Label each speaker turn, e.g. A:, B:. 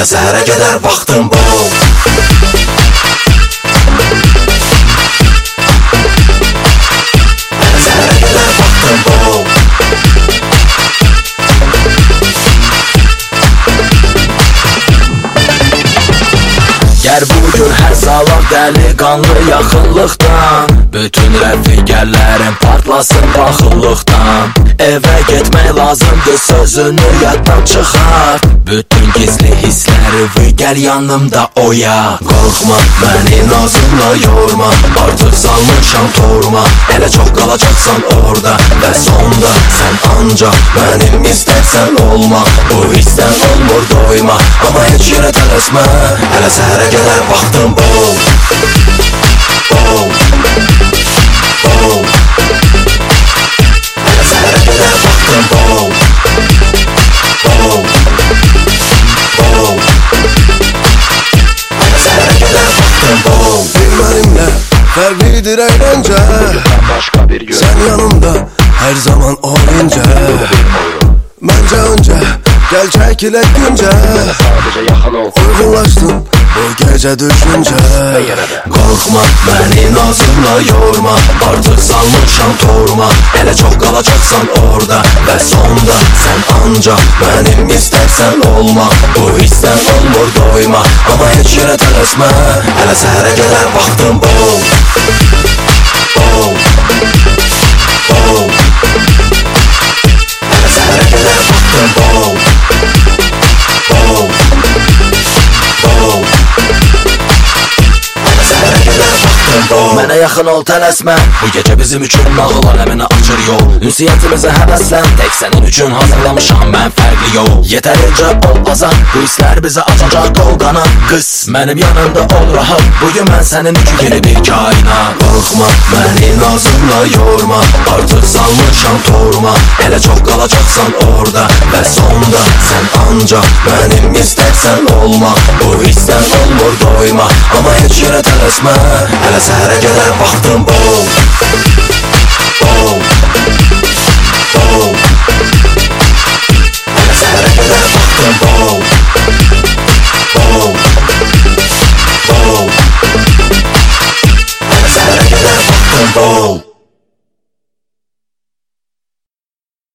A: Hələ səhərə qədər vaxtım bol. Hələ səhərə qədər vaxtım bol. Gər bu gün hər salaq dəliqanlı yaxınlıqdan. Bütün rəfiqələrin partlasın baxıllıqdan Evə getmək lazımdır sözünü yaddan çıxart Bütün gizli hissləri və gəl yanımda oya. Qorxma məni nazımla yorma. Artıq salmışam torma Hələ çox qalacaqsan orada Və sonda. Sən ancaq mənim istərsən olma. Bu hissdən olmur doyma. Amma heç yerə tələsmə Hələ səhərə qədər vaxtım bol Bol Bom
B: benimle her bir direğlence Sen yanımda her zaman olunca. Bence önce gel çekilek günce. Uygunlaştım bu gece düşünce.
A: Korkma beni nazımla yorma. Artık salmışam torma Hele çok kalacaksan orada Ve sonda. Sen ancak benim istersen olma. Bu hissen olur doyma. Ama كتشيرة الأسماء على سهرة جرى بخطن بوم. Mənə yaxın ol tələsmə Bu gecə bizim üçün nağıl aləminə açır yol. Ünsiyyətimizə həvəslən Tək sənin üçün hazırlamışam mən fərqli yol. Yetərincə ol azad Bu hisslər bizə açacaq qol qanat Qız mənim yanımda ol rahat. Bugün mən sənin üçün yeni bir kainat Qorxma məni nazımla yorma. Artıq salmışam torma Hələ çox qalacaqsan orada Və sonda. Sən amca Benim istersen olma. Bu hissen olur doyma. Ama hiç yere tələsmə Hələ səhərə gələr baxdım Oh Oh Oh Hələ səhərə gələr baxdım Oh Oh Oh Hələ səhərə Oh